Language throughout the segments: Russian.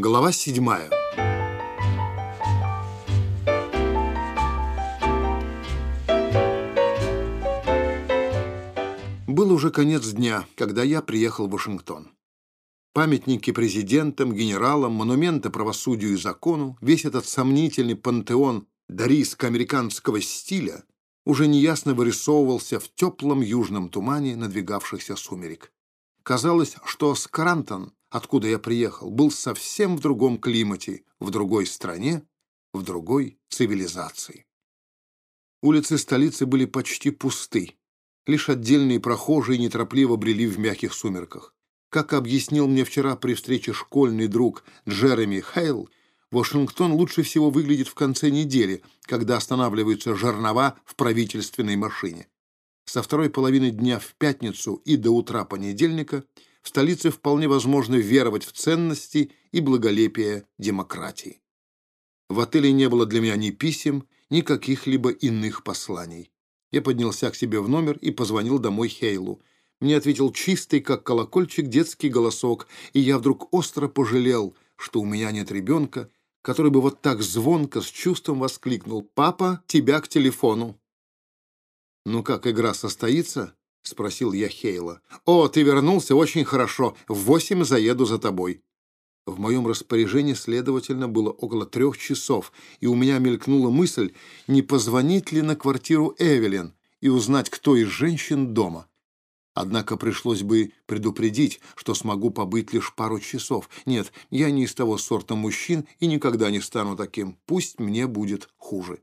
Глава седьмая. Был уже конец дня, когда я приехал в Вашингтон. Памятники президентам, генералам, монументы правосудию и закону, весь этот сомнительный пантеон дарийско-американского стиля уже неясно вырисовывался в теплом южном тумане надвигавшихся сумерек. Казалось, что Скрантон откуда я приехал, был совсем в другом климате, в другой стране, в другой цивилизации. Улицы столицы были почти пусты. Лишь отдельные прохожие неторопливо брели в мягких сумерках. Как объяснил мне вчера при встрече школьный друг Джереми Хейл, Вашингтон лучше всего выглядит в конце недели, когда останавливаются жернова в правительственной машине. Со второй половины дня в пятницу и до утра понедельника – столице вполне возможно веровать в ценности и благолепие демократии. В отеле не было для меня ни писем, ни каких-либо иных посланий. Я поднялся к себе в номер и позвонил домой Хейлу. Мне ответил чистый, как колокольчик, детский голосок, и я вдруг остро пожалел, что у меня нет ребенка, который бы вот так звонко, с чувством воскликнул «Папа, тебя к телефону». «Ну как, игра состоится?» — спросил я Хейла. «О, ты вернулся, очень хорошо. В восемь заеду за тобой». В моем распоряжении, следовательно, было около трех часов, и у меня мелькнула мысль, не позвонить ли на квартиру Эвелин и узнать, кто из женщин дома. Однако пришлось бы предупредить, что смогу побыть лишь пару часов. Нет, я не из того сорта мужчин и никогда не стану таким. Пусть мне будет хуже.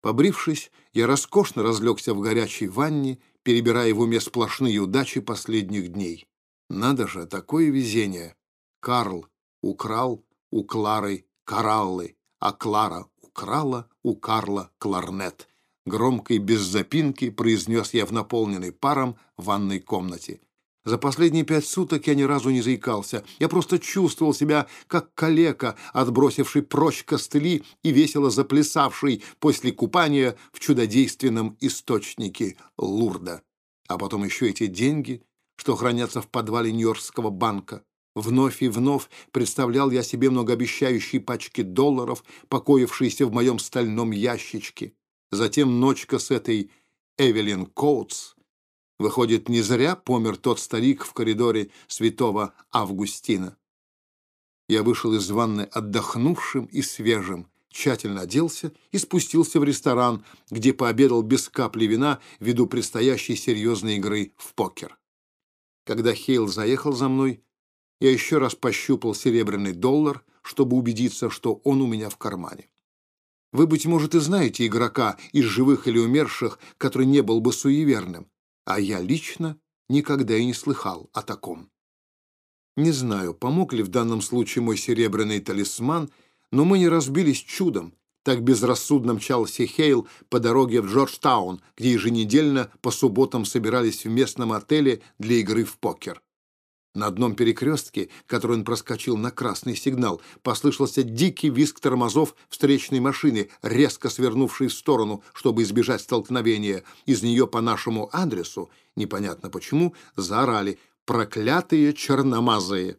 Побрившись, я роскошно разлегся в горячей ванне перебирая в уме сплошные удачи последних дней. Надо же, такое везение. Карл украл у Клары кораллы, а Клара украла у Карла кларнет. Громко и без запинки произнес я в наполненной паром ванной комнате. За последние пять суток я ни разу не заикался. Я просто чувствовал себя как калека, отбросивший прочь костыли и весело заплясавший после купания в чудодейственном источнике Лурда. А потом еще эти деньги, что хранятся в подвале Нью-Йоркского банка. Вновь и вновь представлял я себе многообещающие пачки долларов, покоившиеся в моем стальном ящичке. Затем ночка с этой Эвелин Коутс — Выходит, не зря помер тот старик в коридоре святого Августина. Я вышел из ванны отдохнувшим и свежим, тщательно оделся и спустился в ресторан, где пообедал без капли вина ввиду предстоящей серьезной игры в покер. Когда Хейл заехал за мной, я еще раз пощупал серебряный доллар, чтобы убедиться, что он у меня в кармане. Вы, быть может, и знаете игрока из живых или умерших, который не был бы суеверным, а я лично никогда и не слыхал о таком. Не знаю, помог ли в данном случае мой серебряный талисман, но мы не разбились чудом. Так безрассудно мчался Хейл по дороге в Джорджтаун, где еженедельно по субботам собирались в местном отеле для игры в покер. На одном перекрестке, который он проскочил на красный сигнал, послышался дикий визг тормозов встречной машины, резко свернувшей в сторону, чтобы избежать столкновения. Из нее по нашему адресу, непонятно почему, заорали «проклятые черномазые».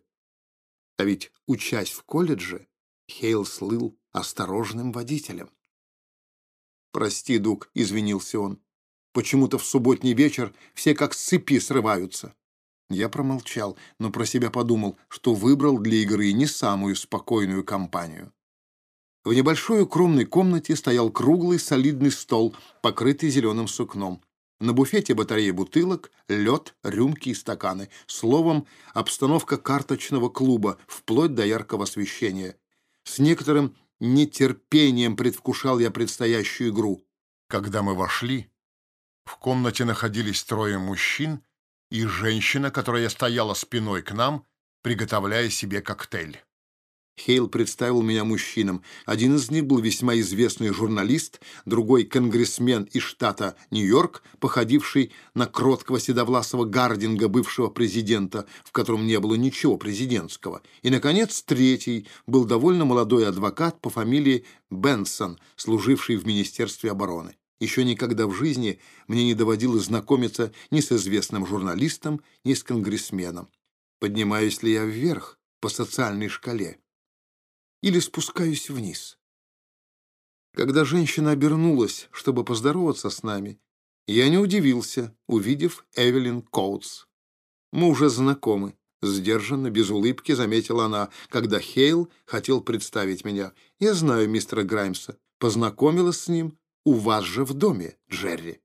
А ведь, учась в колледже, Хейл слыл осторожным водителем. «Прости, Дуг», — извинился он. «Почему-то в субботний вечер все как с цепи срываются». Я промолчал, но про себя подумал, что выбрал для игры не самую спокойную компанию. В небольшой укромной комнате стоял круглый солидный стол, покрытый зеленым сукном. На буфете батареи бутылок, лед, рюмки и стаканы. Словом, обстановка карточного клуба, вплоть до яркого освещения. С некоторым нетерпением предвкушал я предстоящую игру. Когда мы вошли, в комнате находились трое мужчин и женщина, которая стояла спиной к нам, приготовляя себе коктейль. Хейл представил меня мужчинам. Один из них был весьма известный журналист, другой — конгрессмен из штата Нью-Йорк, походивший на кроткого седовласого Гардинга, бывшего президента, в котором не было ничего президентского. И, наконец, третий был довольно молодой адвокат по фамилии Бенсон, служивший в Министерстве обороны. Еще никогда в жизни мне не доводилось знакомиться ни с известным журналистом, ни с конгрессменом. Поднимаюсь ли я вверх по социальной шкале? или спускаюсь вниз. Когда женщина обернулась, чтобы поздороваться с нами, я не удивился, увидев Эвелин Коутс. Мы уже знакомы. Сдержанно, без улыбки, заметила она, когда Хейл хотел представить меня. «Я знаю мистера Граймса. Познакомилась с ним у вас же в доме, Джерри».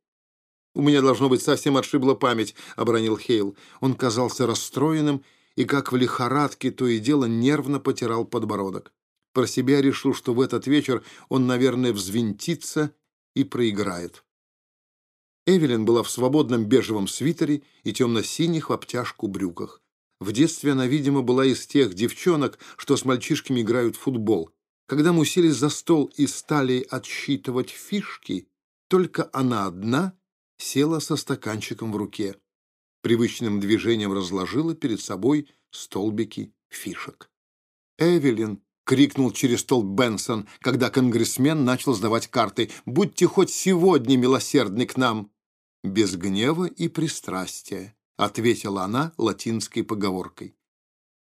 «У меня, должно быть, совсем отшибла память», — обронил Хейл. Он казался расстроенным и, как в лихорадке, то и дело нервно потирал подбородок. Про себя решил, что в этот вечер он, наверное, взвинтится и проиграет. Эвелин была в свободном бежевом свитере и темно-синих в обтяжку брюках. В детстве она, видимо, была из тех девчонок, что с мальчишками играют в футбол. Когда мы уселись за стол и стали отсчитывать фишки, только она одна села со стаканчиком в руке. Привычным движением разложила перед собой столбики фишек. «Эвелин!» — крикнул через стол Бенсон, когда конгрессмен начал сдавать карты. «Будьте хоть сегодня милосердны к нам!» Без гнева и пристрастия ответила она латинской поговоркой.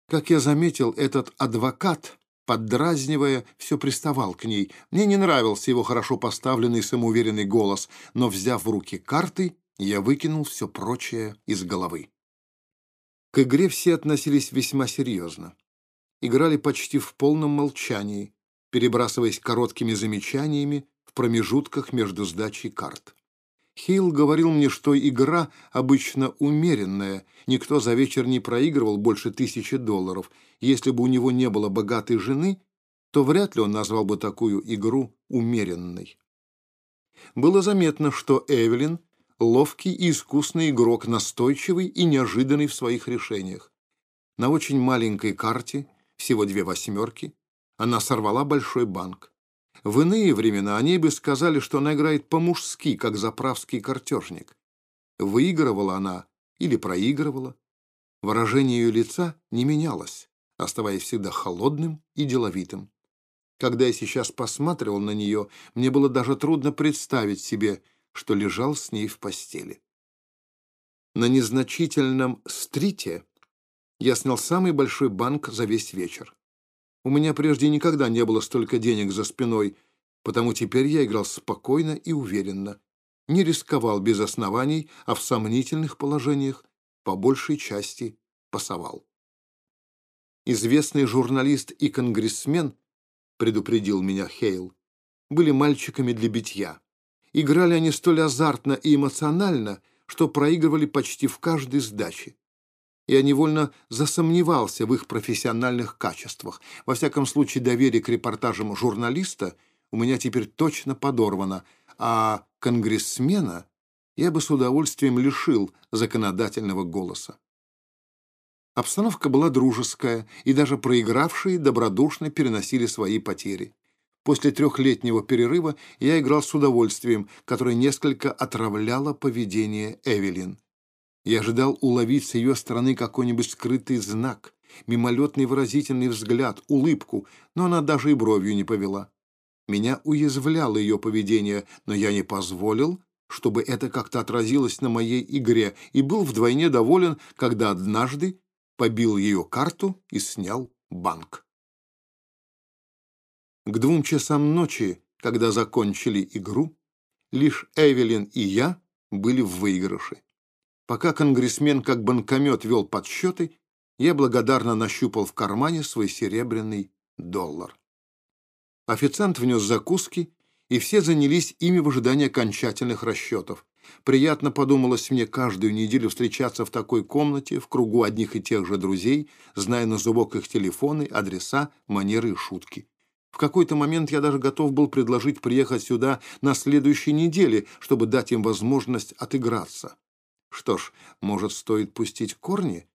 Как я заметил, этот адвокат, поддразнивая, все приставал к ней. Мне не нравился его хорошо поставленный самоуверенный голос, но, взяв в руки карты, я выкинул все прочее из головы. К игре все относились весьма серьезно. Играли почти в полном молчании, перебрасываясь короткими замечаниями в промежутках между сдачей карт. Хилл говорил мне, что игра обычно умеренная, никто за вечер не проигрывал больше тысячи долларов. Если бы у него не было богатой жены, то вряд ли он назвал бы такую игру умеренной. Было заметно, что Эвелин — ловкий и искусный игрок, настойчивый и неожиданный в своих решениях. На очень маленькой карте, всего две восьмерки, она сорвала большой банк. В иные времена они бы сказали, что она играет по-мужски, как заправский картежник. Выигрывала она или проигрывала. Выражение ее лица не менялось, оставаясь всегда холодным и деловитым. Когда я сейчас посматривал на нее, мне было даже трудно представить себе, что лежал с ней в постели. На незначительном стрите я снял самый большой банк за весь вечер. У меня прежде никогда не было столько денег за спиной, потому теперь я играл спокойно и уверенно, не рисковал без оснований, а в сомнительных положениях по большей части пасовал. Известный журналист и конгрессмен, предупредил меня Хейл, были мальчиками для битья. Играли они столь азартно и эмоционально, что проигрывали почти в каждой сдаче я невольно засомневался в их профессиональных качествах. Во всяком случае, доверие к репортажам журналиста у меня теперь точно подорвано, а конгрессмена я бы с удовольствием лишил законодательного голоса. Обстановка была дружеская, и даже проигравшие добродушно переносили свои потери. После трехлетнего перерыва я играл с удовольствием, которое несколько отравляло поведение Эвелин. Я ожидал уловить с ее стороны какой-нибудь скрытый знак, мимолетный выразительный взгляд, улыбку, но она даже и бровью не повела. Меня уязвляло ее поведение, но я не позволил, чтобы это как-то отразилось на моей игре, и был вдвойне доволен, когда однажды побил ее карту и снял банк. К двум часам ночи, когда закончили игру, лишь Эвелин и я были в выигрыше. Пока конгрессмен как банкомет вел подсчеты, я благодарно нащупал в кармане свой серебряный доллар. Официант внес закуски, и все занялись ими в ожидании окончательных расчетов. Приятно подумалось мне каждую неделю встречаться в такой комнате, в кругу одних и тех же друзей, зная на зубок их телефоны, адреса, манеры и шутки. В какой-то момент я даже готов был предложить приехать сюда на следующей неделе, чтобы дать им возможность отыграться. Что ж, может, стоит пустить корни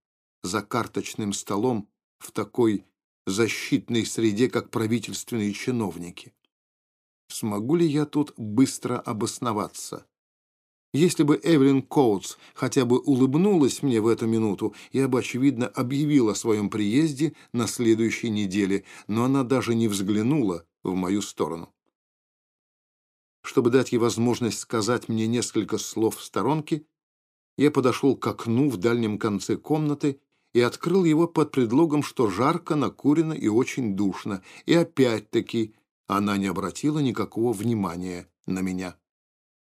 за карточным столом в такой защитной среде, как правительственные чиновники? Смогу ли я тут быстро обосноваться? Если бы Эвелин Коутс хотя бы улыбнулась мне в эту минуту, я бы, очевидно, объявила о своем приезде на следующей неделе, но она даже не взглянула в мою сторону. Чтобы дать ей возможность сказать мне несколько слов в сторонке, я подошел к окну в дальнем конце комнаты и открыл его под предлогом, что жарко, накурено и очень душно. И опять-таки она не обратила никакого внимания на меня.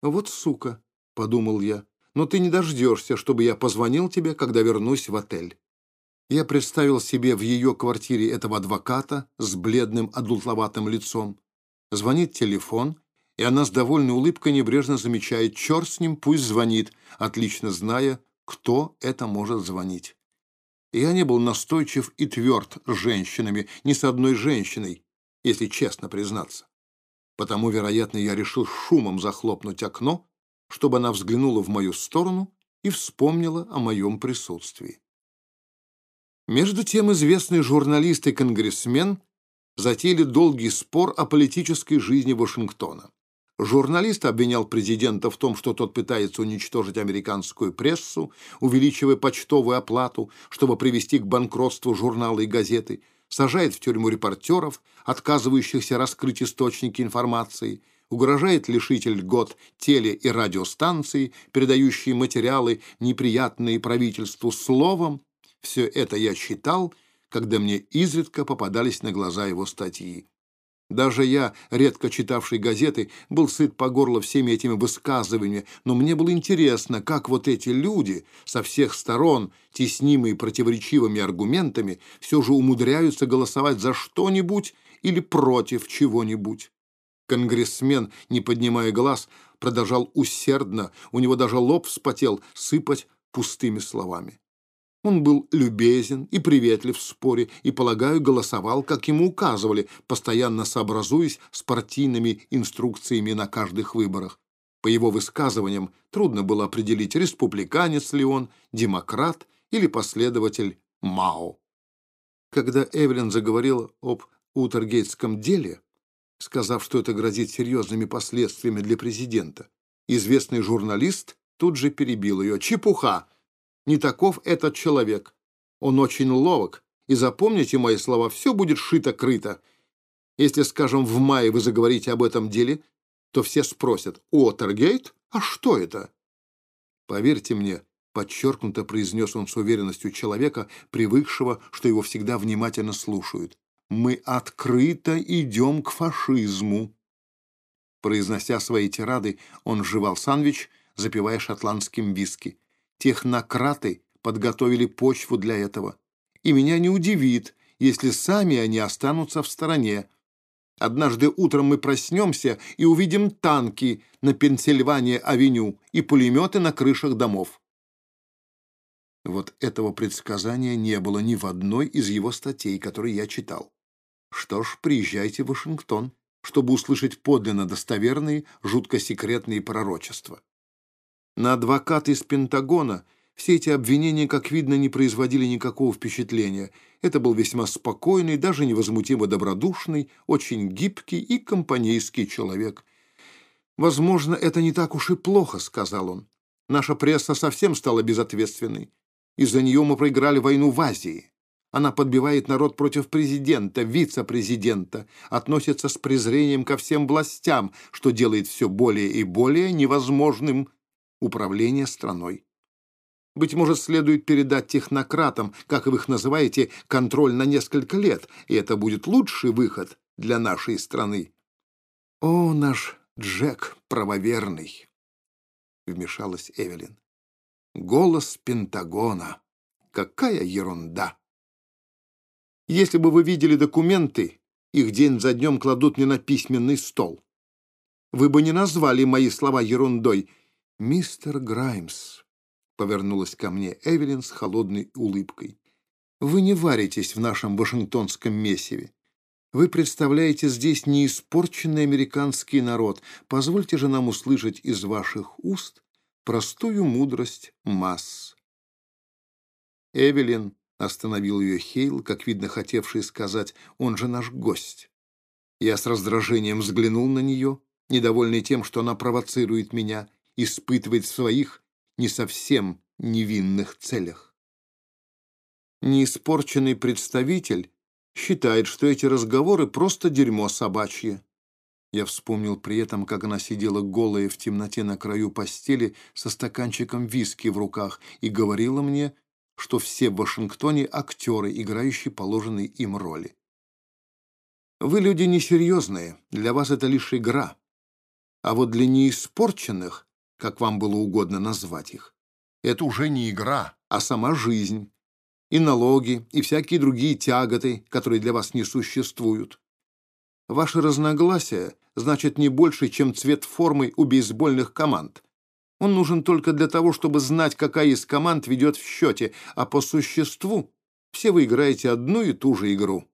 «Вот сука», — подумал я, — «но ты не дождешься, чтобы я позвонил тебе, когда вернусь в отель». Я представил себе в ее квартире этого адвоката с бледным одутловатым лицом. Звонит телефон, и она с довольной улыбкой небрежно замечает, черт с ним, пусть звонит, отлично зная, кто это может звонить. Я не был настойчив и тверд с женщинами, ни с одной женщиной, если честно признаться. Потому, вероятно, я решил шумом захлопнуть окно, чтобы она взглянула в мою сторону и вспомнила о моем присутствии. Между тем известный журналист и конгрессмен затеяли долгий спор о политической жизни Вашингтона. Журналист обвинял президента в том, что тот пытается уничтожить американскую прессу, увеличивая почтовую оплату, чтобы привести к банкротству журналы и газеты, сажает в тюрьму репортеров, отказывающихся раскрыть источники информации, угрожает лишить льгот теле- и радиостанции, передающие материалы, неприятные правительству словом. Все это я читал, когда мне изредка попадались на глаза его статьи. Даже я, редко читавший газеты, был сыт по горло всеми этими высказываниями, но мне было интересно, как вот эти люди, со всех сторон, теснимые противоречивыми аргументами, все же умудряются голосовать за что-нибудь или против чего-нибудь. Конгрессмен, не поднимая глаз, продолжал усердно, у него даже лоб вспотел, сыпать пустыми словами. Он был любезен и приветлив в споре и, полагаю, голосовал, как ему указывали, постоянно сообразуясь с партийными инструкциями на каждых выборах. По его высказываниям трудно было определить, республиканец ли он, демократ или последователь Мао. Когда Эвелин заговорила об Утергейтском деле, сказав, что это грозит серьезными последствиями для президента, известный журналист тут же перебил ее. «Чепуха! Не таков этот человек. Он очень ловок, и запомните мои слова, все будет шито-крыто. Если, скажем, в мае вы заговорите об этом деле, то все спросят, «Уотергейт? А что это?» Поверьте мне, подчеркнуто произнес он с уверенностью человека, привыкшего, что его всегда внимательно слушают. «Мы открыто идем к фашизму». Произнося свои тирады, он жевал сандвич, запивая шотландским виски. Технократы подготовили почву для этого. И меня не удивит, если сами они останутся в стороне. Однажды утром мы проснемся и увидим танки на Пенсильвания-авеню и пулеметы на крышах домов. Вот этого предсказания не было ни в одной из его статей, которые я читал. Что ж, приезжайте в Вашингтон, чтобы услышать подлинно достоверные, жутко секретные пророчества. На адвоката из Пентагона все эти обвинения, как видно, не производили никакого впечатления. Это был весьма спокойный, даже невозмутимо добродушный, очень гибкий и компанейский человек. «Возможно, это не так уж и плохо», — сказал он. «Наша пресса совсем стала безответственной. Из-за нее мы проиграли войну в Азии. Она подбивает народ против президента, вице-президента, относится с презрением ко всем властям, что делает все более и более невозможным управления страной. Быть может, следует передать технократам, как вы их называете, контроль на несколько лет, и это будет лучший выход для нашей страны. О, наш Джек правоверный, вмешалась Эвелин. Голос Пентагона. Какая ерунда! Если бы вы видели документы, их день за днем кладут мне на письменный стол. Вы бы не назвали мои слова ерундой, «Мистер Граймс», — повернулась ко мне Эвелин с холодной улыбкой, — «вы не варитесь в нашем вашингтонском месиве. Вы представляете здесь неиспорченный американский народ. Позвольте же нам услышать из ваших уст простую мудрость масс». Эвелин остановил ее Хейл, как видно, хотевший сказать, он же наш гость. Я с раздражением взглянул на нее, недовольный тем, что она провоцирует меня, испытывает в своих не совсем невинных целях. Неиспорченный представитель считает, что эти разговоры просто дерьмо собачье. Я вспомнил при этом, как она сидела голая в темноте на краю постели со стаканчиком виски в руках и говорила мне, что все в Вашингтоне актеры, играющие положенные им роли. Вы люди несерьезные, для вас это лишь игра. А вот для неиспорченных, как вам было угодно назвать их, это уже не игра, а сама жизнь. И налоги, и всякие другие тяготы, которые для вас не существуют. Ваши разногласия значат не больше, чем цвет формы у бейсбольных команд. Он нужен только для того, чтобы знать, какая из команд ведет в счете, а по существу все вы играете одну и ту же игру.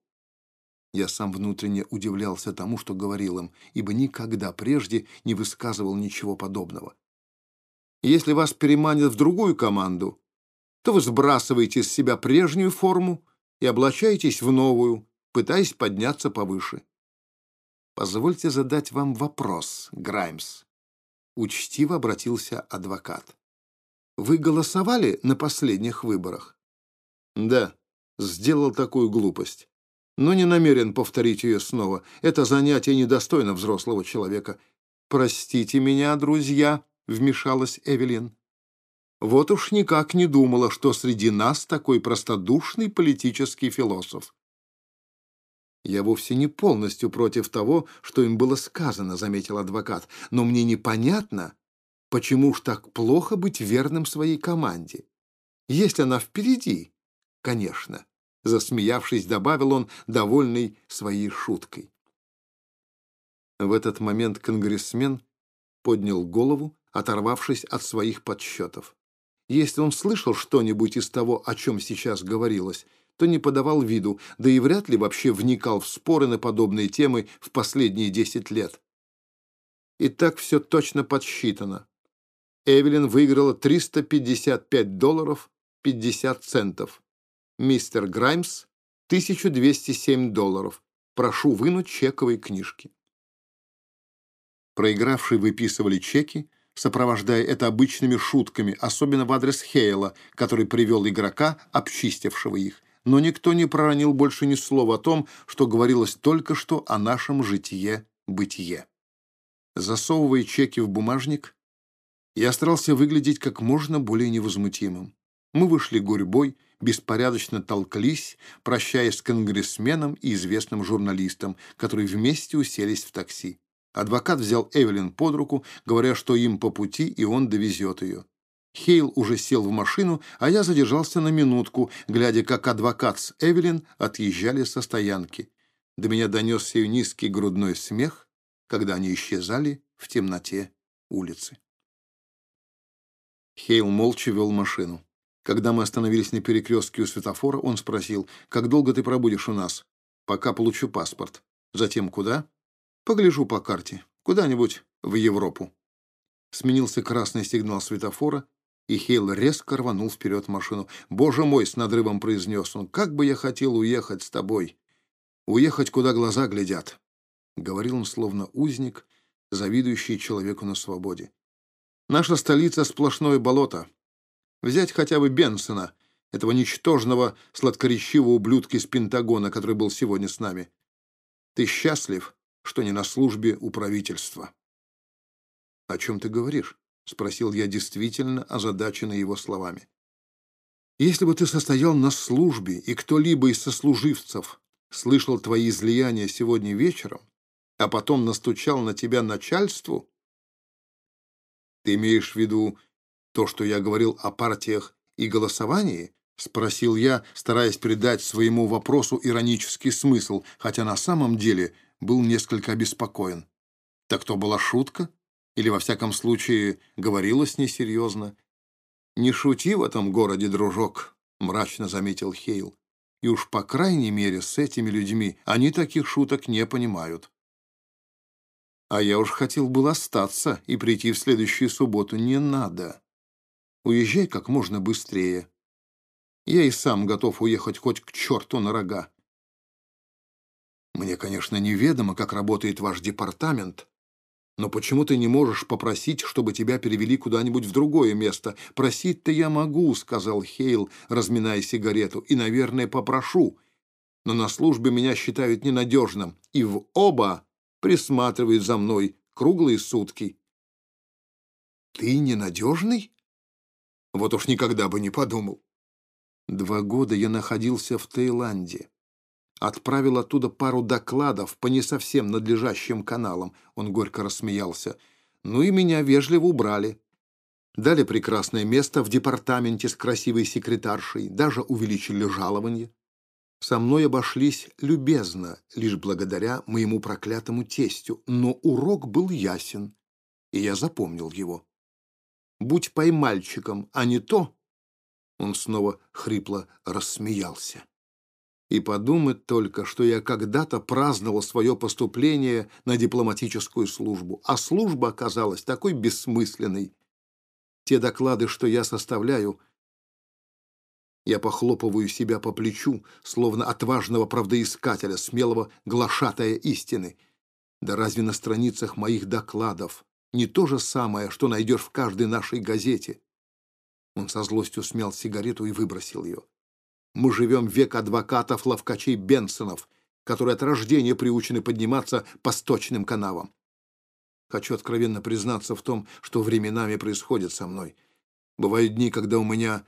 Я сам внутренне удивлялся тому, что говорил им, ибо никогда прежде не высказывал ничего подобного. Если вас переманят в другую команду, то вы сбрасываете с себя прежнюю форму и облачаетесь в новую, пытаясь подняться повыше. Позвольте задать вам вопрос, Граймс. Учтиво обратился адвокат. Вы голосовали на последних выборах? Да, сделал такую глупость но не намерен повторить ее снова. Это занятие недостойно взрослого человека. «Простите меня, друзья», — вмешалась Эвелин. «Вот уж никак не думала, что среди нас такой простодушный политический философ». «Я вовсе не полностью против того, что им было сказано», — заметил адвокат. «Но мне непонятно, почему уж так плохо быть верным своей команде. Если она впереди, конечно». Засмеявшись, добавил он, довольный своей шуткой. В этот момент конгрессмен поднял голову, оторвавшись от своих подсчетов. Если он слышал что-нибудь из того, о чем сейчас говорилось, то не подавал виду, да и вряд ли вообще вникал в споры на подобные темы в последние десять лет. И так все точно подсчитано. Эвелин выиграла 355 долларов 50 центов. Мистер Граймс, 1207 долларов. Прошу вынуть чековые книжки. Проигравшие выписывали чеки, сопровождая это обычными шутками, особенно в адрес Хейла, который привел игрока, обчистившего их. Но никто не проронил больше ни слова о том, что говорилось только что о нашем житие-бытие. Засовывая чеки в бумажник, я старался выглядеть как можно более невозмутимым. Мы вышли гурьбой, беспорядочно толклись, прощаясь с конгрессменом и известным журналистом, которые вместе уселись в такси. Адвокат взял Эвелин под руку, говоря, что им по пути, и он довезет ее. Хейл уже сел в машину, а я задержался на минутку, глядя, как адвокат с Эвелин отъезжали со стоянки. До меня донесся ее низкий грудной смех, когда они исчезали в темноте улицы. Хейл молча вел машину. Когда мы остановились на перекрестке у светофора, он спросил, «Как долго ты пробудешь у нас?» «Пока получу паспорт». «Затем куда?» «Погляжу по карте. Куда-нибудь в Европу». Сменился красный сигнал светофора, и Хейл резко рванул вперед машину. «Боже мой!» — с надрывом произнес он. «Как бы я хотел уехать с тобой! Уехать, куда глаза глядят!» — говорил он, словно узник, завидующий человеку на свободе. «Наша столица — сплошное болото. Взять хотя бы Бенсона, этого ничтожного, сладкоречивого ублюдка из Пентагона, который был сегодня с нами. Ты счастлив, что не на службе у правительства?» «О чем ты говоришь?» — спросил я действительно озадаченный его словами. «Если бы ты состоял на службе, и кто-либо из сослуживцев слышал твои излияния сегодня вечером, а потом настучал на тебя начальству, ты имеешь в виду то, что я говорил о партиях и голосовании?» — спросил я, стараясь придать своему вопросу иронический смысл, хотя на самом деле был несколько обеспокоен. «Так то была шутка? Или, во всяком случае, говорилось несерьезно?» «Не шути в этом городе, дружок», — мрачно заметил Хейл. «И уж по крайней мере с этими людьми они таких шуток не понимают». «А я уж хотел был остаться и прийти в следующую субботу. Не надо. Уезжай как можно быстрее. Я и сам готов уехать хоть к черту на рога. Мне, конечно, неведомо, как работает ваш департамент, но почему ты не можешь попросить, чтобы тебя перевели куда-нибудь в другое место? Просить-то я могу, — сказал Хейл, разминая сигарету, — и, наверное, попрошу. Но на службе меня считают ненадежным, и в оба присматривают за мной круглые сутки. Ты ненадежный? Вот уж никогда бы не подумал. Два года я находился в Таиланде. Отправил оттуда пару докладов по не совсем надлежащим каналам. Он горько рассмеялся. Ну и меня вежливо убрали. Дали прекрасное место в департаменте с красивой секретаршей, даже увеличили жалование. Со мной обошлись любезно, лишь благодаря моему проклятому тестю, но урок был ясен, и я запомнил его. «Будь поймальчиком, а не то...» Он снова хрипло рассмеялся. И подумать только, что я когда-то праздновал свое поступление на дипломатическую службу, а служба оказалась такой бессмысленной. Те доклады, что я составляю, — я похлопываю себя по плечу, словно отважного правдоискателя, смелого глашатая истины. Да разве на страницах моих докладов не то же самое, что найдешь в каждой нашей газете? Он со злостью смял сигарету и выбросил ее. Мы живем век адвокатов, ловкачей Бенсонов, которые от рождения приучены подниматься по сточным канавам. Хочу откровенно признаться в том, что временами происходит со мной. Бывают дни, когда у меня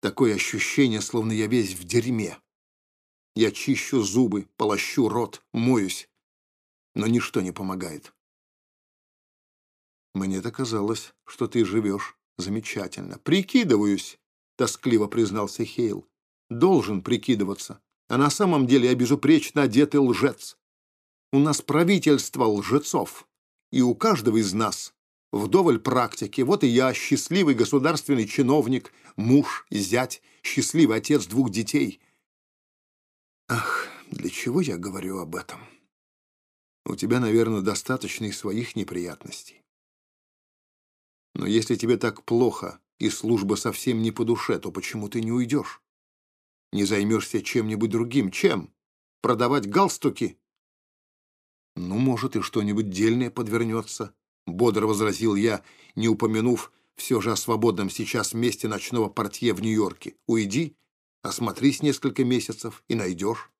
Такое ощущение, словно я весь в дерьме. Я чищу зубы, полощу рот, моюсь, но ничто не помогает. Мне-то казалось, что ты живешь замечательно. Прикидываюсь, тоскливо признался Хейл. Должен прикидываться. А на самом деле я безупречно одетый лжец. У нас правительство лжецов, и у каждого из нас Вдоволь практики. Вот и я, счастливый государственный чиновник, муж, зять, счастливый отец двух детей. Ах, для чего я говорю об этом? У тебя, наверное, достаточно и своих неприятностей. Но если тебе так плохо и служба совсем не по душе, то почему ты не уйдешь? Не займешься чем-нибудь другим? Чем? Продавать галстуки? Ну, может, и что-нибудь дельное подвернется. — бодро возразил я, не упомянув все же о свободном сейчас месте ночного портье в Нью-Йорке. «Уйди, осмотрись несколько месяцев и найдешь.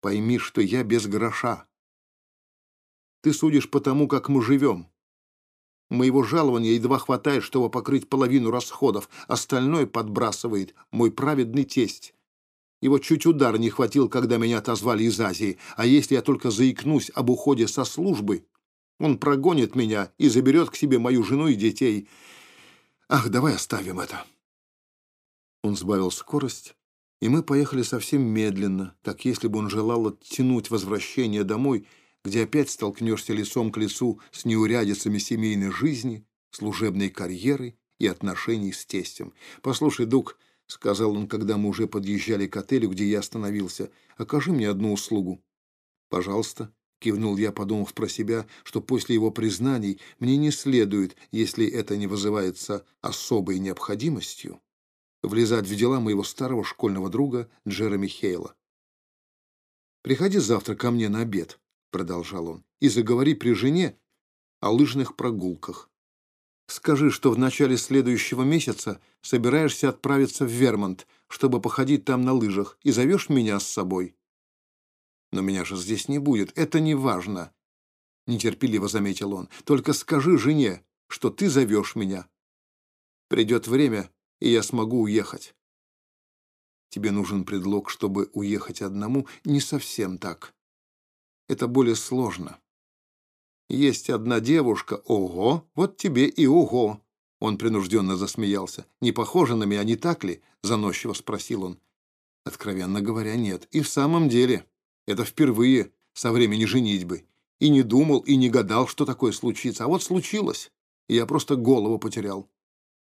Пойми, что я без гроша. Ты судишь по тому, как мы живем. Моего жалования едва хватает, чтобы покрыть половину расходов, остальное подбрасывает мой праведный тесть». Его чуть удар не хватил, когда меня отозвали из Азии, а если я только заикнусь об уходе со службы, он прогонит меня и заберет к себе мою жену и детей. Ах, давай оставим это. Он сбавил скорость, и мы поехали совсем медленно, как если бы он желал оттянуть возвращение домой, где опять столкнешься лицом к лицу с неурядицами семейной жизни, служебной карьеры и отношений с тестем. «Послушай, Дук», — сказал он, когда мы уже подъезжали к отелю, где я остановился, — «окажи мне одну услугу». «Пожалуйста», Кивнул я, подумав про себя, что после его признаний мне не следует, если это не вызывается особой необходимостью, влезать в дела моего старого школьного друга Джереми Хейла. «Приходи завтра ко мне на обед», — продолжал он, — «и заговори при жене о лыжных прогулках. Скажи, что в начале следующего месяца собираешься отправиться в Вермонт, чтобы походить там на лыжах, и зовешь меня с собой. «Но меня же здесь не будет. Это не важно», — нетерпеливо заметил он. «Только скажи жене, что ты зовешь меня. Придет время, и я смогу уехать». «Тебе нужен предлог, чтобы уехать одному?» «Не совсем так. Это более сложно. Есть одна девушка. Ого! Вот тебе и ого!» Он принужденно засмеялся. «Не похоже на меня, не так ли?» — заносчиво спросил он. Откровенно говоря, нет. И в самом деле... Это впервые со времени женитьбы. И не думал, и не гадал, что такое случится. А вот случилось, и я просто голову потерял.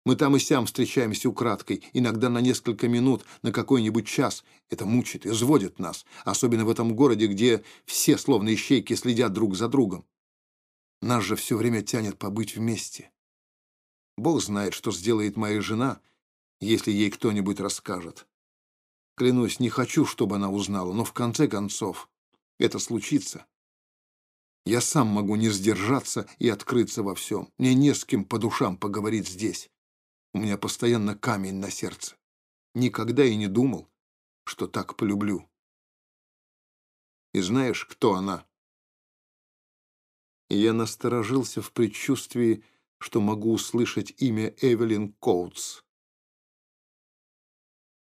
Мы там и сям встречаемся украдкой, иногда на несколько минут, на какой-нибудь час. Это мучит, изводит нас, особенно в этом городе, где все, словно ищейки, следят друг за другом. Нас же все время тянет побыть вместе. Бог знает, что сделает моя жена, если ей кто-нибудь расскажет. Клянусь, не хочу, чтобы она узнала, но в конце концов это случится. Я сам могу не сдержаться и открыться во всем. Мне не с кем по душам поговорить здесь. У меня постоянно камень на сердце. Никогда и не думал, что так полюблю. И знаешь, кто она? И я насторожился в предчувствии, что могу услышать имя Эвелин Коутс.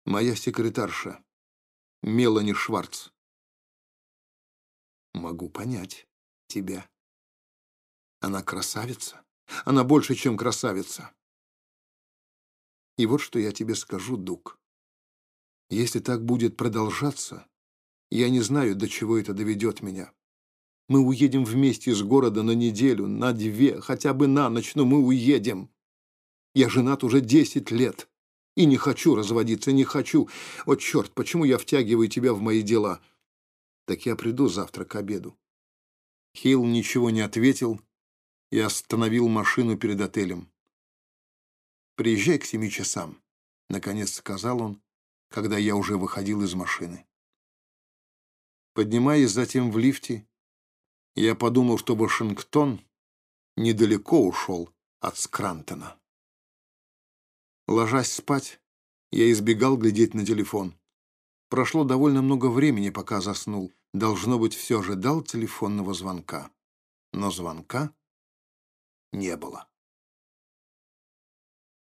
Моя секретарша, Мелани Шварц. Могу понять тебя. Она красавица. Она больше, чем красавица. И вот что я тебе скажу, Дук. Если так будет продолжаться, я не знаю, до чего это доведет меня. Мы уедем вместе из города на неделю, на две, хотя бы на ночь, но мы уедем. Я женат уже десять лет. И не хочу разводиться, не хочу. О, черт, почему я втягиваю тебя в мои дела? Так я приду завтра к обеду. Хейл ничего не ответил и остановил машину перед отелем. «Приезжай к семи часам», — наконец сказал он, когда я уже выходил из машины. Поднимаясь затем в лифте, я подумал, что Вашингтон недалеко ушел от Скрантона. Ложась спать, я избегал глядеть на телефон. Прошло довольно много времени, пока заснул. Должно быть, все ожидал телефонного звонка. Но звонка не было.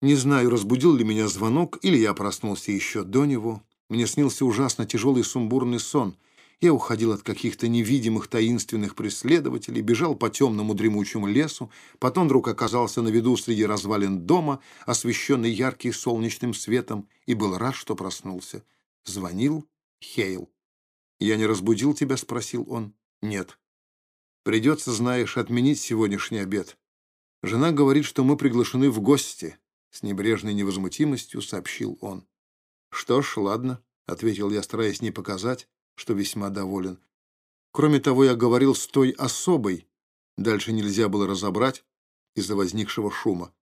Не знаю, разбудил ли меня звонок, или я проснулся еще до него. Мне снился ужасно тяжелый сумбурный сон. Я уходил от каких-то невидимых таинственных преследователей, бежал по темному дремучему лесу, потом вдруг оказался на виду среди развалин дома, освещенный ярким солнечным светом, и был рад, что проснулся. Звонил Хейл. «Я не разбудил тебя?» — спросил он. «Нет». «Придется, знаешь, отменить сегодняшний обед. Жена говорит, что мы приглашены в гости», — с небрежной невозмутимостью сообщил он. «Что ж, ладно», — ответил я, стараясь не показать, что весьма доволен. Кроме того, я говорил с той особой. Дальше нельзя было разобрать из-за возникшего шума.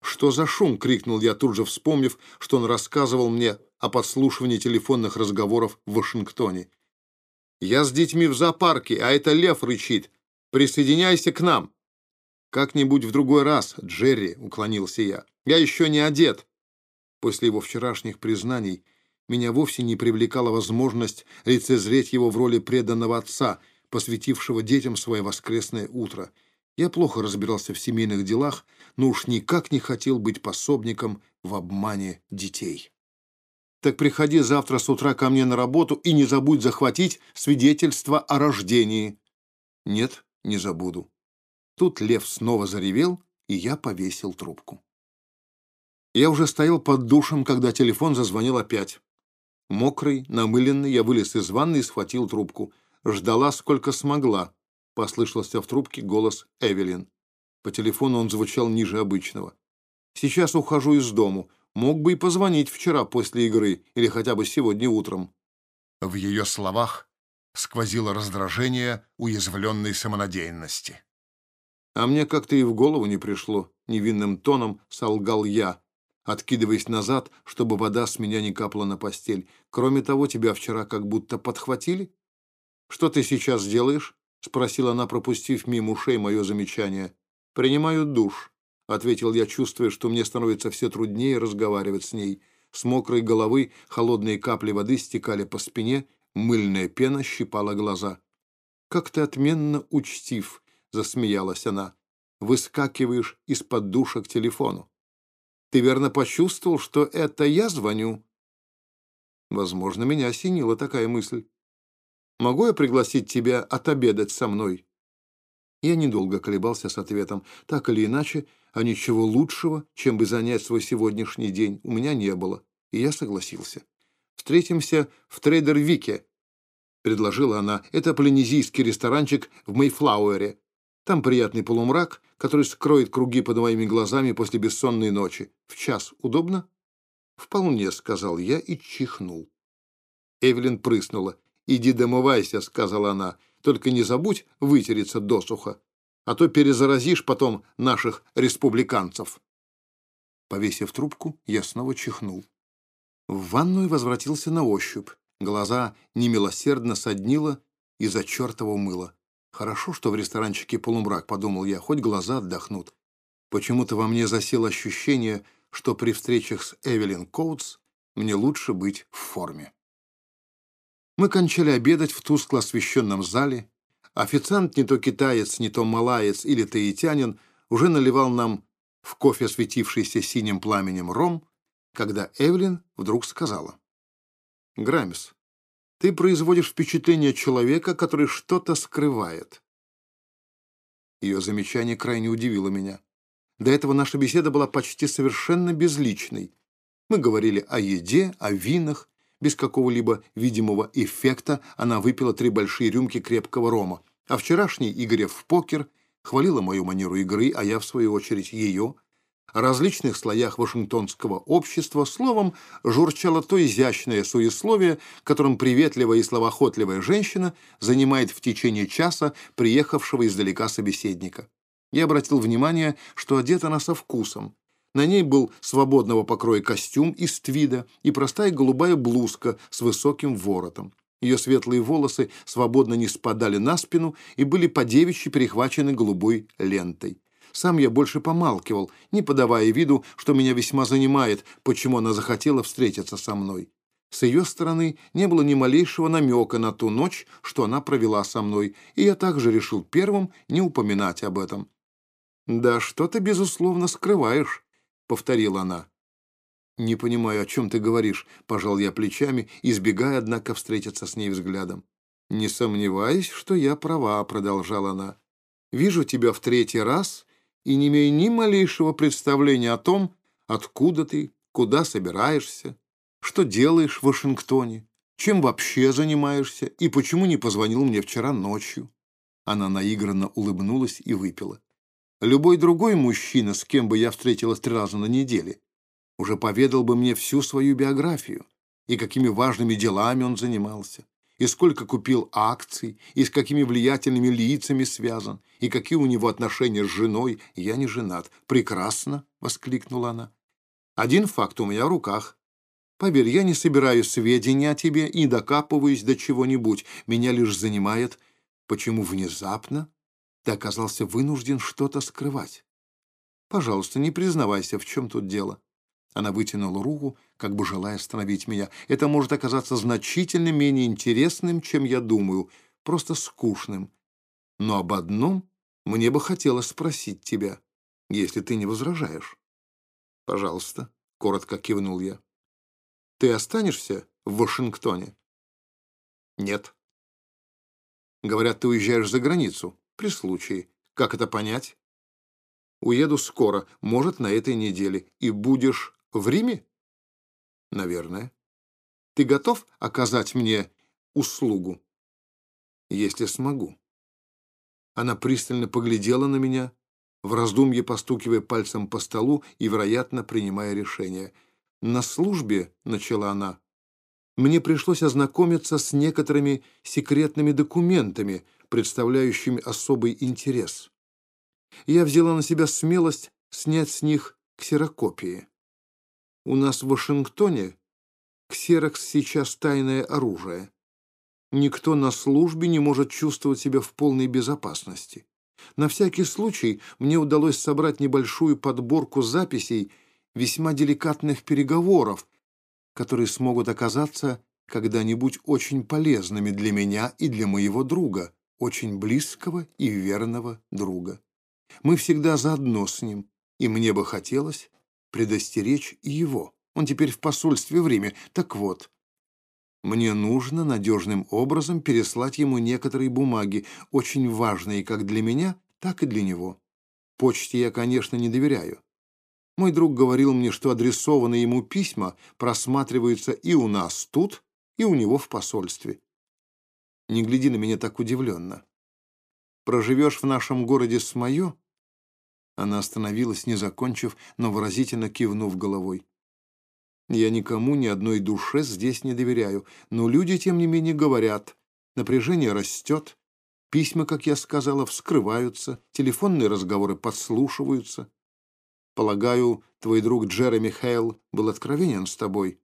«Что за шум?» — крикнул я, тут же вспомнив, что он рассказывал мне о подслушивании телефонных разговоров в Вашингтоне. «Я с детьми в зоопарке, а это лев рычит. Присоединяйся к нам!» «Как-нибудь в другой раз, Джерри», — уклонился я. «Я еще не одет». После его вчерашних признаний меня вовсе не привлекала возможность лицезреть его в роли преданного отца, посвятившего детям свое воскресное утро. Я плохо разбирался в семейных делах, но уж никак не хотел быть пособником в обмане детей. «Так приходи завтра с утра ко мне на работу и не забудь захватить свидетельство о рождении». «Нет, не забуду». Тут лев снова заревел, и я повесил трубку. Я уже стоял под душем, когда телефон зазвонил опять. Мокрый, намыленный, я вылез из ванны и схватил трубку. Ждала, сколько смогла. Послышался в трубке голос Эвелин. По телефону он звучал ниже обычного. «Сейчас ухожу из дому. Мог бы и позвонить вчера после игры или хотя бы сегодня утром». В ее словах сквозило раздражение уязвленной самонадеянности. «А мне как-то и в голову не пришло», — невинным тоном солгал я, откидываясь назад, чтобы вода с меня не капала на постель. Кроме того, тебя вчера как будто подхватили. Что ты сейчас делаешь? спросила она, пропустив мимо ушей мое замечание. Принимаю душ, ответил я, чувствуя, что мне становится все труднее разговаривать с ней. С мокрой головы холодные капли воды стекали по спине, мыльная пена щипала глаза. «Как ты отменно учтив!» — засмеялась она. «Выскакиваешь из-под душа к телефону. Ты верно почувствовал, что это я звоню?» Возможно, меня осенила такая мысль. «Могу я пригласить тебя отобедать со мной?» Я недолго колебался с ответом. Так или иначе, а ничего лучшего, чем бы занять свой сегодняшний день, у меня не было, и я согласился. «Встретимся в Трейдер-Вике», — предложила она. «Это полинезийский ресторанчик в Мейфлауэре. Там приятный полумрак, который скроет круги под моими глазами после бессонной ночи. В час удобно? Вполне, сказал я и чихнул. Эвелин прыснула. «Иди домывайся», — сказала она. «Только не забудь вытереться досуха, а то перезаразишь потом наших республиканцев». Повесив трубку, я снова чихнул. В ванную возвратился на ощупь. Глаза немилосердно соднило из-за чертова мыла. Хорошо, что в ресторанчике полумрак, подумал я, хоть глаза отдохнут. Почему-то во мне засело ощущение, что при встречах с Эвелин Коутс мне лучше быть в форме. Мы кончали обедать в тускло освещенном зале. Официант, не то китаец, не то малаец или таитянин, уже наливал нам в кофе, светившийся синим пламенем ром, когда Эвелин вдруг сказала. Граммис, ты производишь впечатление человека, который что-то скрывает. Ее замечание крайне удивило меня. До этого наша беседа была почти совершенно безличной. Мы говорили о еде, о винах. Без какого-либо видимого эффекта она выпила три большие рюмки крепкого рома. А вчерашний, игре в покер, хвалила мою манеру игры, а я, в свою очередь, ее о различных слоях вашингтонского общества, словом, журчало то изящное суесловие, которым приветливая и словоохотливая женщина занимает в течение часа приехавшего издалека собеседника. Я обратил внимание, что одета она со вкусом. На ней был свободного покроя костюм из твида и простая голубая блузка с высоким воротом. Ее светлые волосы свободно не спадали на спину и были по девичьи перехвачены голубой лентой. Сам я больше помалкивал, не подавая виду, что меня весьма занимает, почему она захотела встретиться со мной. С ее стороны не было ни малейшего намека на ту ночь, что она провела со мной, и я также решил первым не упоминать об этом. «Да что ты, безусловно, скрываешь», — повторила она. «Не понимаю, о чем ты говоришь», — пожал я плечами, избегая, однако, встретиться с ней взглядом. «Не сомневаюсь, что я права», — продолжала она. «Вижу тебя в третий раз и не имея ни малейшего представления о том, откуда ты, куда собираешься, что делаешь в Вашингтоне, чем вообще занимаешься и почему не позвонил мне вчера ночью». Она наигранно улыбнулась и выпила. Любой другой мужчина, с кем бы я встретилась три раза на неделе, уже поведал бы мне всю свою биографию и какими важными делами он занимался, и сколько купил акций, и с какими влиятельными лицами связан, и какие у него отношения с женой. Я не женат. Прекрасно, воскликнула она. Один факт у меня в руках. Поверь, я не собираю сведения о тебе и докапываюсь до чего-нибудь. Меня лишь занимает, почему внезапно ты оказался вынужден что-то скрывать. Пожалуйста, не признавайся, в чем тут дело. Она вытянула руку, как бы желая остановить меня. Это может оказаться значительно менее интересным, чем я думаю, просто скучным. Но об одном мне бы хотелось спросить тебя, если ты не возражаешь. Пожалуйста, коротко кивнул я. Ты останешься в Вашингтоне? Нет. Говорят, ты уезжаешь за границу, при случае. Как это понять? Уеду скоро, может, на этой неделе, и будешь в Риме? Наверное. Ты готов оказать мне услугу? Если смогу. Она пристально поглядела на меня, в раздумье постукивая пальцем по столу и, вероятно, принимая решение. «На службе», — начала она, — «мне пришлось ознакомиться с некоторыми секретными документами, представляющими особый интерес. Я взяла на себя смелость снять с них ксерокопии. У нас в Вашингтоне ксерокс сейчас тайное оружие. Никто на службе не может чувствовать себя в полной безопасности. На всякий случай мне удалось собрать небольшую подборку записей весьма деликатных переговоров, которые смогут оказаться когда-нибудь очень полезными для меня и для моего друга, очень близкого и верного друга. Мы всегда заодно с ним, и мне бы хотелось, предостеречь его. Он теперь в посольстве в Риме. Так вот, мне нужно надежным образом переслать ему некоторые бумаги, очень важные как для меня, так и для него. Почте я, конечно, не доверяю. Мой друг говорил мне, что адресованные ему письма просматриваются и у нас тут, и у него в посольстве. Не гляди на меня так удивленно. Проживешь в нашем городе с мое, она остановилась, не закончив, но выразительно кивнув головой. «Я никому, ни одной душе здесь не доверяю, но люди, тем не менее, говорят. Напряжение растет, письма, как я сказала, вскрываются, телефонные разговоры подслушиваются. Полагаю, твой друг Джереми Хейл был откровенен с тобой?»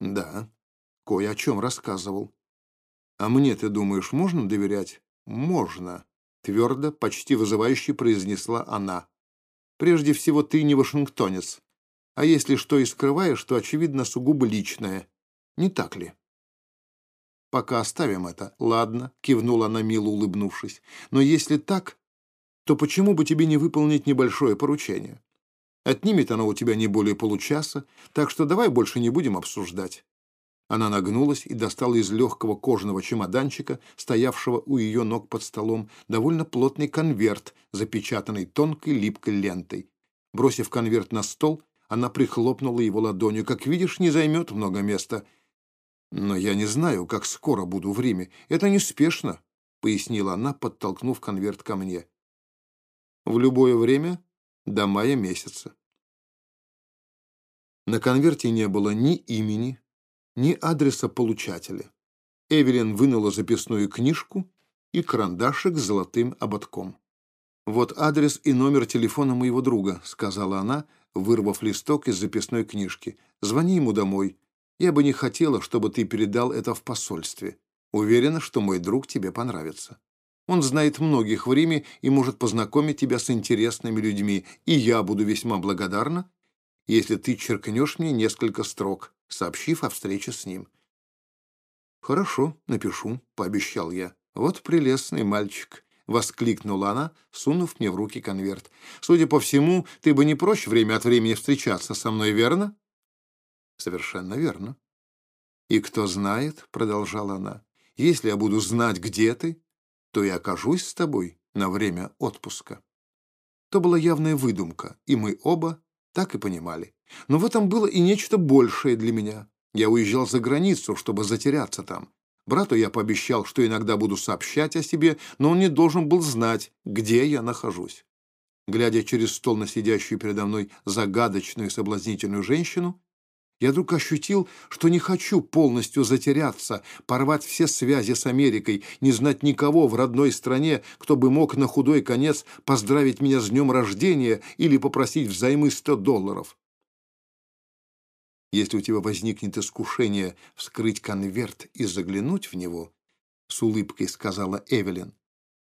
«Да, кое о чем рассказывал. А мне, ты думаешь, можно доверять?» «Можно», Твердо, почти вызывающе произнесла она. «Прежде всего, ты не вашингтонец. А если что и скрываешь, то, очевидно, сугубо личное. Не так ли?» «Пока оставим это. Ладно», — кивнула она, мило улыбнувшись. «Но если так, то почему бы тебе не выполнить небольшое поручение? Отнимет оно у тебя не более получаса, так что давай больше не будем обсуждать. Она нагнулась и достала из легкого кожаного чемоданчика, стоявшего у ее ног под столом, довольно плотный конверт, запечатанный тонкой липкой лентой. Бросив конверт на стол, она прихлопнула его ладонью. «Как видишь, не займет много места». «Но я не знаю, как скоро буду в Риме. Это неспешно», — пояснила она, подтолкнув конверт ко мне. «В любое время до мая месяца». На конверте не было ни имени, ни адреса получателя. Эвелин вынула записную книжку и карандашик с золотым ободком. «Вот адрес и номер телефона моего друга», — сказала она, вырвав листок из записной книжки. «Звони ему домой. Я бы не хотела, чтобы ты передал это в посольстве. Уверена, что мой друг тебе понравится. Он знает многих в Риме и может познакомить тебя с интересными людьми, и я буду весьма благодарна, если ты черкнешь мне несколько строк, сообщив о встрече с ним. «Хорошо, напишу», — пообещал я. «Вот прелестный мальчик», — воскликнула она, сунув мне в руки конверт. «Судя по всему, ты бы не прочь время от времени встречаться со мной, верно?» «Совершенно верно». «И кто знает», — продолжала она, — «если я буду знать, где ты, то я окажусь с тобой на время отпуска». То была явная выдумка, и мы оба так и понимали. Но в этом было и нечто большее для меня. Я уезжал за границу, чтобы затеряться там. Брату я пообещал, что иногда буду сообщать о себе, но он не должен был знать, где я нахожусь. Глядя через стол на сидящую передо мной загадочную и соблазнительную женщину, я вдруг ощутил, что не хочу полностью затеряться, порвать все связи с Америкой, не знать никого в родной стране, кто бы мог на худой конец поздравить меня с днем рождения или попросить взаймы сто долларов. Если у тебя возникнет искушение вскрыть конверт и заглянуть в него, — с улыбкой сказала Эвелин,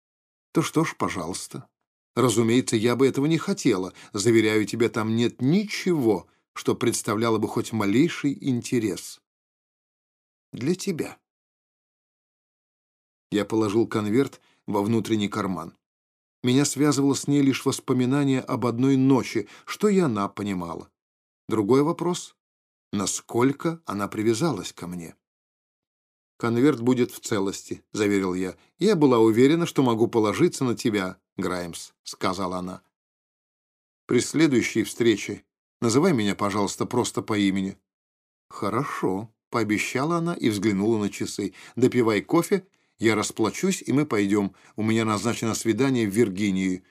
— то что ж, пожалуйста. Разумеется, я бы этого не хотела. Заверяю тебя, там нет ничего, что представляло бы хоть малейший интерес. Для тебя. Я положил конверт во внутренний карман. Меня связывало с ней лишь воспоминание об одной ночи, что и она понимала. Другой вопрос — насколько она привязалась ко мне. «Конверт будет в целости», — заверил я. «Я была уверена, что могу положиться на тебя, Граймс», — сказала она. «При следующей встрече Называй меня, пожалуйста, просто по имени». «Хорошо», — пообещала она и взглянула на часы. «Допивай кофе, я расплачусь, и мы пойдем. У меня назначено свидание в Виргинии».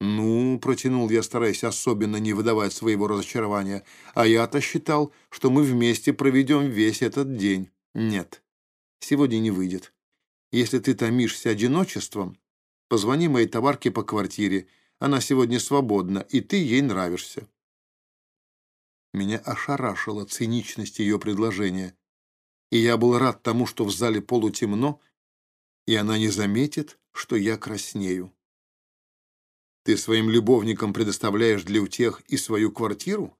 «Ну», — протянул я, стараясь особенно не выдавать своего разочарования, «а я-то считал, что мы вместе проведем весь этот день». «Нет, сегодня не выйдет. Если ты томишься одиночеством, позвони моей товарке по квартире. Она сегодня свободна, и ты ей нравишься». Меня ошарашила циничность ее предложения. И я был рад тому, что в зале полутемно, и она не заметит, что я краснею. Ты своим любовникам предоставляешь для утех и свою квартиру?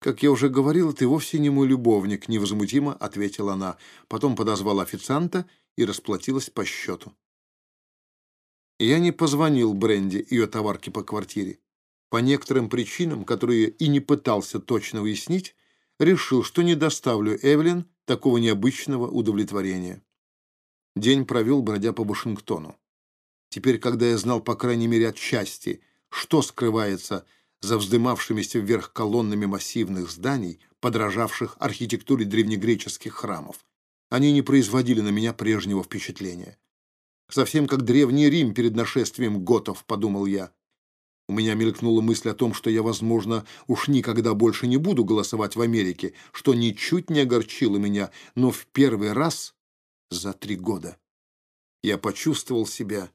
Как я уже говорила, ты вовсе не мой любовник, невозмутимо ответила она. Потом подозвала официанта и расплатилась по счету. Я не позвонил Бренди, ее товарке по квартире по некоторым причинам, которые и не пытался точно уяснить, решил, что не доставлю Эвелин такого необычного удовлетворения. День провел, бродя по Вашингтону. Теперь, когда я знал, по крайней мере, отчасти, что скрывается за вздымавшимися вверх колоннами массивных зданий, подражавших архитектуре древнегреческих храмов, они не производили на меня прежнего впечатления. Совсем как Древний Рим перед нашествием готов, подумал я. У меня мелькнула мысль о том, что я, возможно, уж никогда больше не буду голосовать в Америке, что ничуть не огорчило меня, но в первый раз за три года я почувствовал себя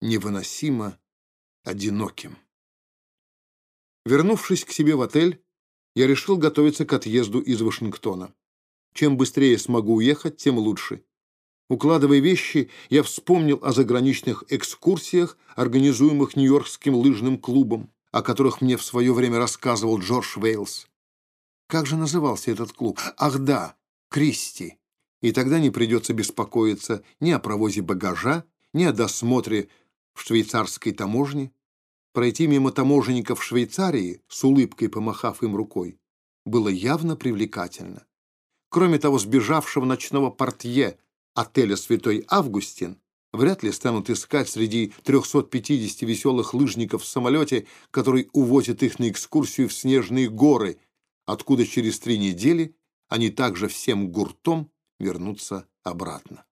невыносимо одиноким. Вернувшись к себе в отель, я решил готовиться к отъезду из Вашингтона. Чем быстрее смогу уехать, тем лучше. Укладывая вещи, я вспомнил о заграничных экскурсиях, организуемых Нью-Йоркским лыжным клубом, о которых мне в свое время рассказывал Джордж Вейлс. Как же назывался этот клуб? Ах да, Кристи. И тогда не придется беспокоиться ни о провозе багажа, ни о досмотре в швейцарской таможне. Пройти мимо таможенников Швейцарии, с улыбкой помахав им рукой, было явно привлекательно. кроме того сбежавшего ночного портье отеля «Святой Августин», вряд ли станут искать среди 350 веселых лыжников в самолете, который увозит их на экскурсию в снежные горы, откуда через три недели они также всем гуртом вернутся обратно.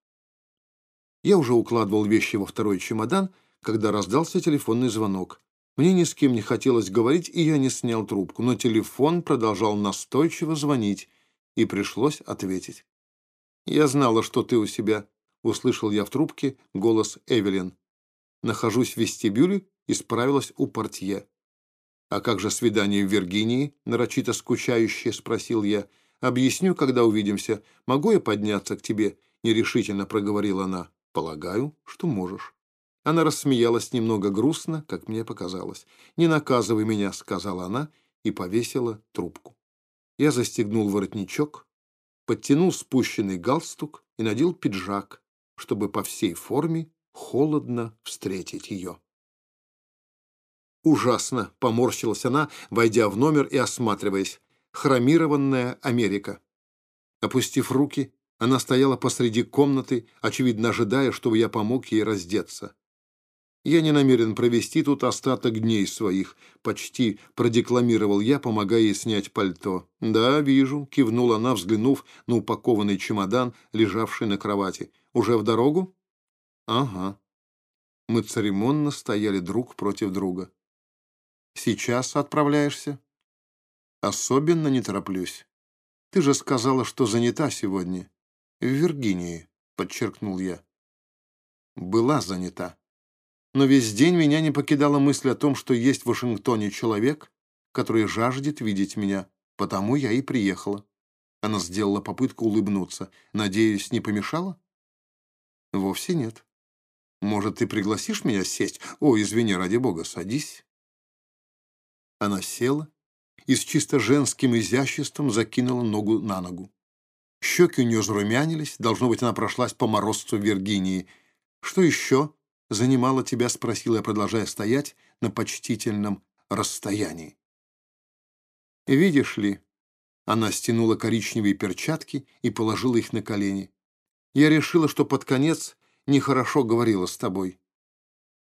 Я уже укладывал вещи во второй чемодан, когда раздался телефонный звонок. Мне ни с кем не хотелось говорить, и я не снял трубку, но телефон продолжал настойчиво звонить, и пришлось ответить. «Я знала, что ты у себя», — услышал я в трубке голос Эвелин. «Нахожусь в вестибюле и справилась у портье». «А как же свидание в Виргинии?» — нарочито скучающе спросил я. «Объясню, когда увидимся. Могу я подняться к тебе?» — нерешительно проговорила она. «Полагаю, что можешь». Она рассмеялась немного грустно, как мне показалось. «Не наказывай меня», — сказала она и повесила трубку. Я застегнул воротничок, подтянул спущенный галстук и надел пиджак, чтобы по всей форме холодно встретить ее. «Ужасно!» — поморщилась она, войдя в номер и осматриваясь. «Хромированная Америка». Опустив руки, она стояла посреди комнаты, очевидно ожидая, чтобы я помог ей раздеться. «Я не намерен провести тут остаток дней своих», — почти продекламировал я, помогая ей снять пальто. «Да, вижу», — кивнула она, взглянув на упакованный чемодан, лежавший на кровати. «Уже в дорогу?» «Ага». Мы церемонно стояли друг против друга. «Сейчас отправляешься?» «Особенно не тороплюсь. Ты же сказала, что занята сегодня». «В Виргинии», — подчеркнул я. «Была занята. Но весь день меня не покидала мысль о том, что есть в Вашингтоне человек, который жаждет видеть меня, потому я и приехала». Она сделала попытку улыбнуться. «Надеюсь, не помешала?» «Вовсе нет. Может, ты пригласишь меня сесть? О, извини, ради бога, садись». Она села и с чисто женским изяществом закинула ногу на ногу. Щеки у нее зарумянились, должно быть, она прошлась по морозцу Виргинии. «Что еще?» — занимала тебя, — спросила я, продолжая стоять на почтительном расстоянии. «Видишь ли...» — она стянула коричневые перчатки и положила их на колени. «Я решила, что под конец нехорошо говорила с тобой.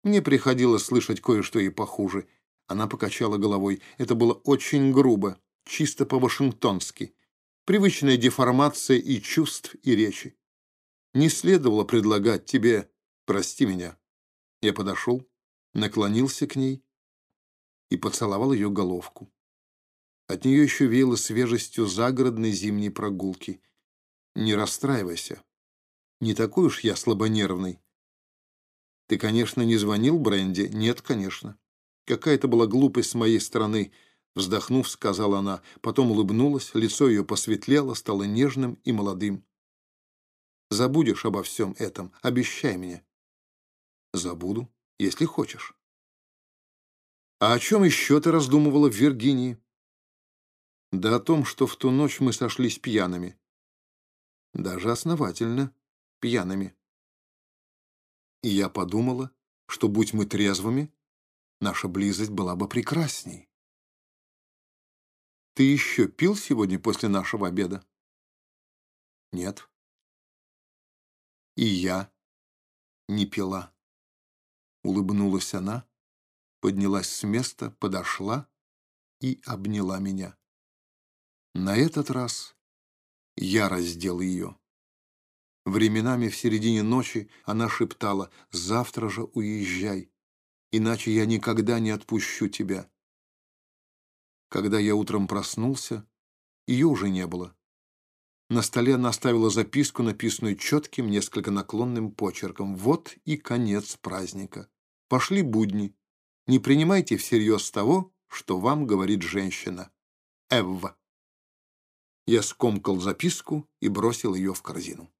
Мне приходилось слышать кое-что и похуже». Она покачала головой. Это было очень грубо, чисто по-вашингтонски привычная деформация и чувств, и речи. Не следовало предлагать тебе «прости меня». Я подошел, наклонился к ней и поцеловал ее головку. От нее еще веяло свежестью загородной зимней прогулки. Не расстраивайся. Не такой уж я слабонервный. Ты, конечно, не звонил Бренди? Нет, конечно. Какая-то была глупость с моей стороны — Вздохнув, сказала она, потом улыбнулась, лицо ее посветлело, стало нежным и молодым. «Забудешь обо всем этом, обещай мне». «Забуду, если хочешь». «А о чем еще ты раздумывала в Виргинии?» «Да о том, что в ту ночь мы сошлись пьяными». «Даже основательно пьяными». И я подумала, что, будь мы трезвыми, наша близость была бы прекрасней. Ты еще пил сегодня после нашего обеда? Нет. И я не пила. Улыбнулась она, поднялась с места, подошла и обняла меня. На этот раз я раздел ее. Временами в середине ночи она шептала «Завтра же уезжай, иначе я никогда не отпущу тебя». Когда я утром проснулся, ее уже не было. На столе она оставила записку, написанную четким, несколько наклонным почерком. Вот и конец праздника. Пошли будни. Не принимайте всерьез того, что вам говорит женщина. Эвва. Я скомкал записку и бросил ее в корзину.